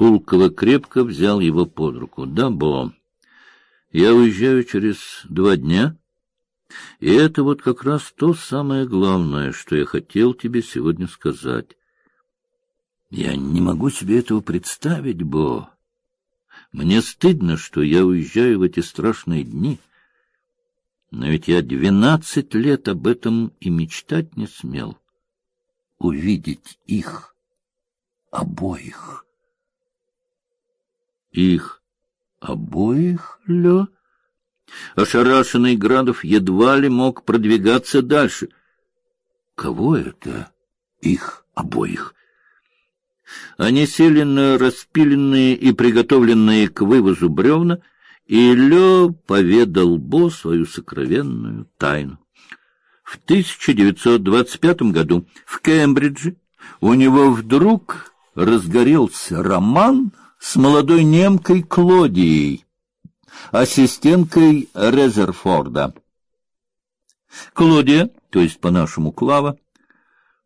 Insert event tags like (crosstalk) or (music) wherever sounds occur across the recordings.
Пулково крепко взял его под руку. — Да, Бо, я уезжаю через два дня, и это вот как раз то самое главное, что я хотел тебе сегодня сказать. Я не могу себе этого представить, Бо. Мне стыдно, что я уезжаю в эти страшные дни. Но ведь я двенадцать лет об этом и мечтать не смел. Увидеть их обоих. Их обоих, Лё? Ошарашенный Градов едва ли мог продвигаться дальше. Кого это? Их обоих. Они сели на распиленные и приготовленные к вывозу бревна, и Лё поведал Бо свою сокровенную тайну. В 1925 году в Кембридже у него вдруг разгорелся роман с молодой немкой Клодией, ассистенткой Резерфорда. Клодия, то есть по-нашему Клава,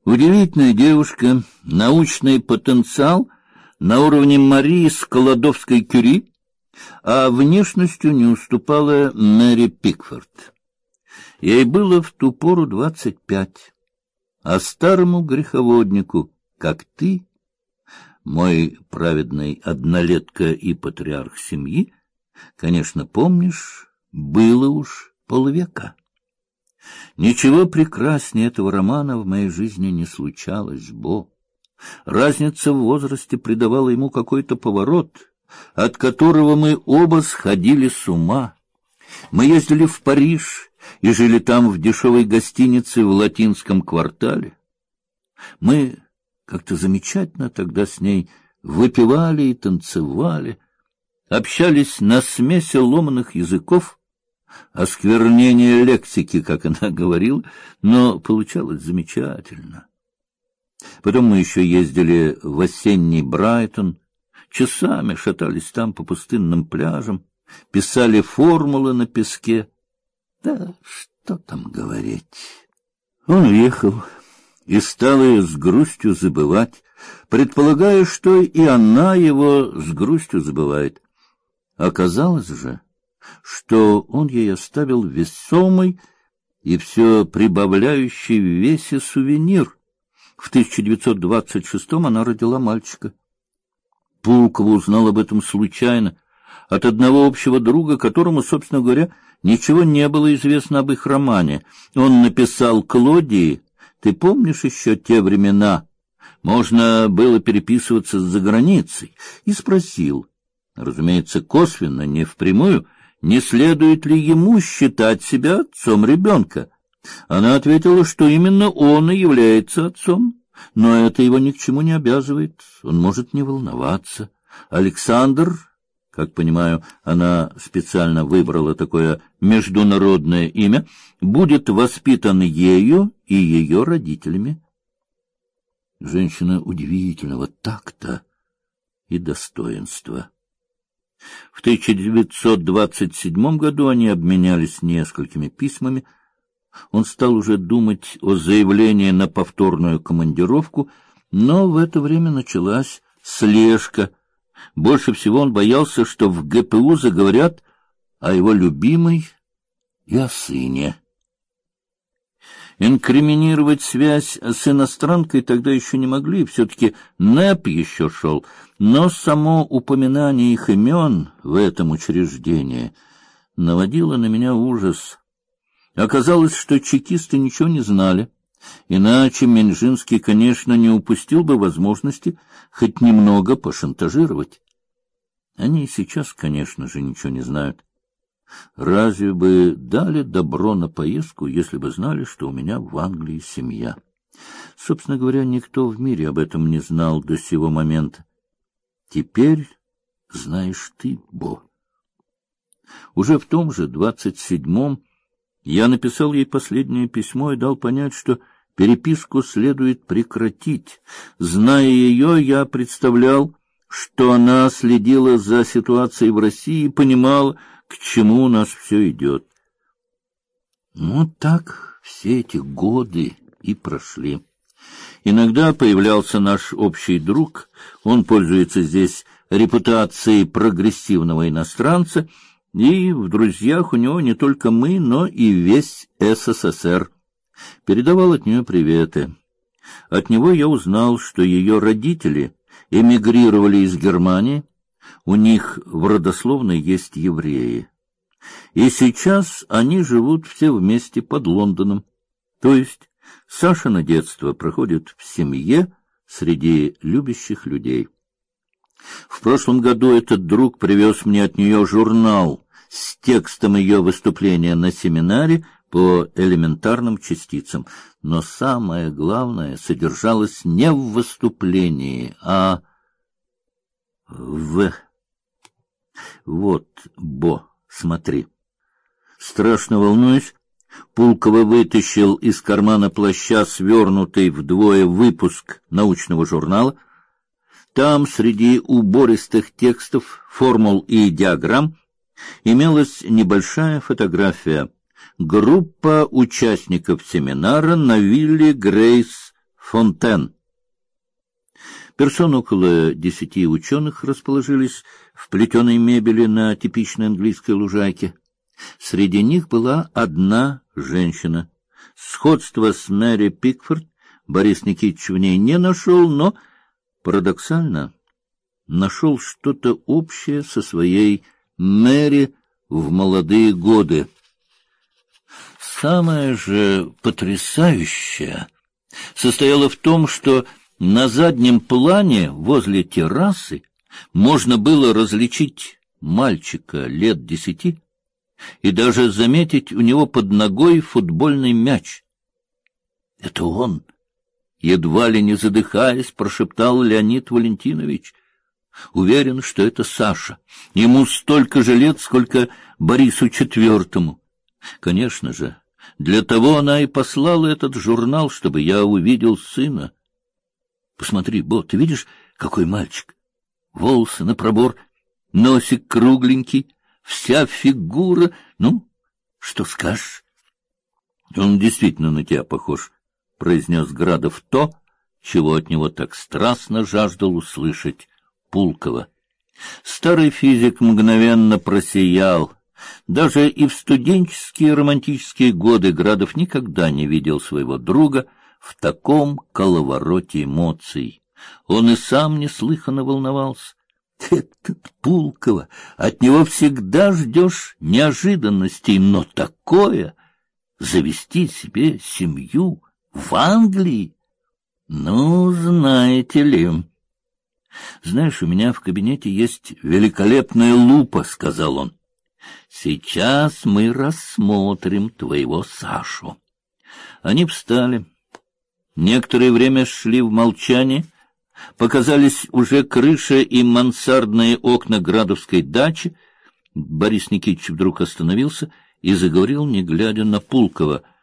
удивительная девушка, научный потенциал на уровне Марии Сколодовской-Кюри, а внешностью не уступала Мэри Пикфорд. Ей было в ту пору двадцать пять, а старому греховоднику, как ты, мой праведный однолетка и патриарх семьи, конечно, помнишь, было уж полвека. Ничего прекраснее этого романа в моей жизни не случалось, Бо. Разница в возрасте придавала ему какой-то поворот, от которого мы оба сходили с ума. Мы ездили в Париж и жили там в дешевой гостинице в латинском квартале. Мы как-то замечательно тогда с ней выпивали и танцевали, общались на смеси ломаных языков, осквернение лексики, как она (laughs) говорила, но получалось замечательно. Потом мы еще ездили в осенний Брайтон, часами шатались там по пустынным пляжам, писали формулы на песке. Да что там говорить? Он уехал и стал ее с грустью забывать, предполагая, что и она его с грустью забывает. Оказалось же, что он ей оставил весомый и все прибавляющий в весе сувенир. В 1926-м она родила мальчика. Пулкова узнал об этом случайно от одного общего друга, которому, собственно говоря, ничего не было известно об их романе. Он написал Клодии, ты помнишь еще те времена? Можно было переписываться за границей, и спросил, разумеется, косвенно, не впрямую, не следует ли ему считать себя отцом ребенка. Она ответила, что именно он и является отцом, но это его ни к чему не обязывает, он может не волноваться. Александр, как понимаю, она специально выбрала такое международное имя, будет воспитан ею и ее родителями. Женщина удивительного такта и достоинства. В 1927 году они обменялись несколькими письмами. Он стал уже думать о заявлении на повторную командировку, но в это время началась слежка. Больше всего он боялся, что в ГПУ заговорят о его любимой и о сыне. Инкриминировать связь с иностранкой тогда еще не могли, все-таки НЭП еще шел, но само упоминание их имен в этом учреждении наводило на меня ужас. Оказалось, что чекисты ничего не знали, иначе Менжинский, конечно, не упустил бы возможности хоть немного пошантажировать. Они сейчас, конечно же, ничего не знают. Разве бы дали добро на поездку, если бы знали, что у меня в Англии семья? Собственно говоря, никто в мире об этом не знал до сего момента. Теперь знаешь ты, Бо. Уже в том же двадцать седьмом я написал ей последнее письмо и дал понять, что переписку следует прекратить. Зная ее, я представлял, что она следила за ситуацией в России и понимала, к чему у нас все идет. Ну так все эти годы и прошли. Иногда появлялся наш общий друг. Он пользуется здесь репутацией прогрессивного иностранца, и в друзьях у него не только мы, но и весь СССР. Передавал от нее приветы. От него я узнал, что ее родители эмигрировали из Германии. У них в родословной есть евреи. И сейчас они живут все вместе под Лондоном. То есть Сашино детство проходит в семье среди любящих людей. В прошлом году этот друг привез мне от нее журнал с текстом ее выступления на семинаре по элементарным частицам, но самое главное содержалось не в выступлении, а в Вот, Бо, смотри. Страшно волнуюсь, Пулково вытащил из кармана плаща свернутый вдвое выпуск научного журнала. Там среди убористых текстов, формул и диаграмм имелась небольшая фотография. Группа участников семинара на вилле Грейс Фонтен. Персон около десяти ученых расположились в плетеной мебели на типичной английской лужайке. Среди них была одна женщина. Сходство с Мэри Пикфорд Борис Никитич в ней не нашел, но парадоксально нашел что-то общее со своей Мэри в молодые годы. Самое же потрясающее состояло в том, что на заднем плане возле террасы можно было различить мальчика лет десяти и даже заметить у него под ногой футбольный мяч. Это он, едва ли не задыхаясь, прошептал Леонид Валентинович. Уверен, что это Саша. Ему столько же лет, сколько Борису Четвертому. Конечно же, для того она и послала этот журнал, чтобы я увидел сына. Посмотри, Бо, ты видишь, какой мальчик? Волосы на пробор, носик кругленький, вся фигура. Ну, что скажешь? Он действительно на тебя похож, произнес Градов то, чего от него так страстно жаждал услышать Пулкова. Старый физик мгновенно просиял. Даже и в студенческие романтические годы Градов никогда не видел своего друга в таком коловороте эмоций. Он и сам неслыханно волновался. Этот Пулкова, от него всегда ждешь неожиданностей, но такое завести себе семью в Англии, ну, знаете ли. Знаешь, у меня в кабинете есть великолепная лупа, сказал он. Сейчас мы рассмотрим твоего Сашу. Они встали. Некоторое время шли в молчании. Показались уже крыша и мансардные окна Градовской дачи. Борис Никитич вдруг остановился и заговорил, не глядя на Пулкова —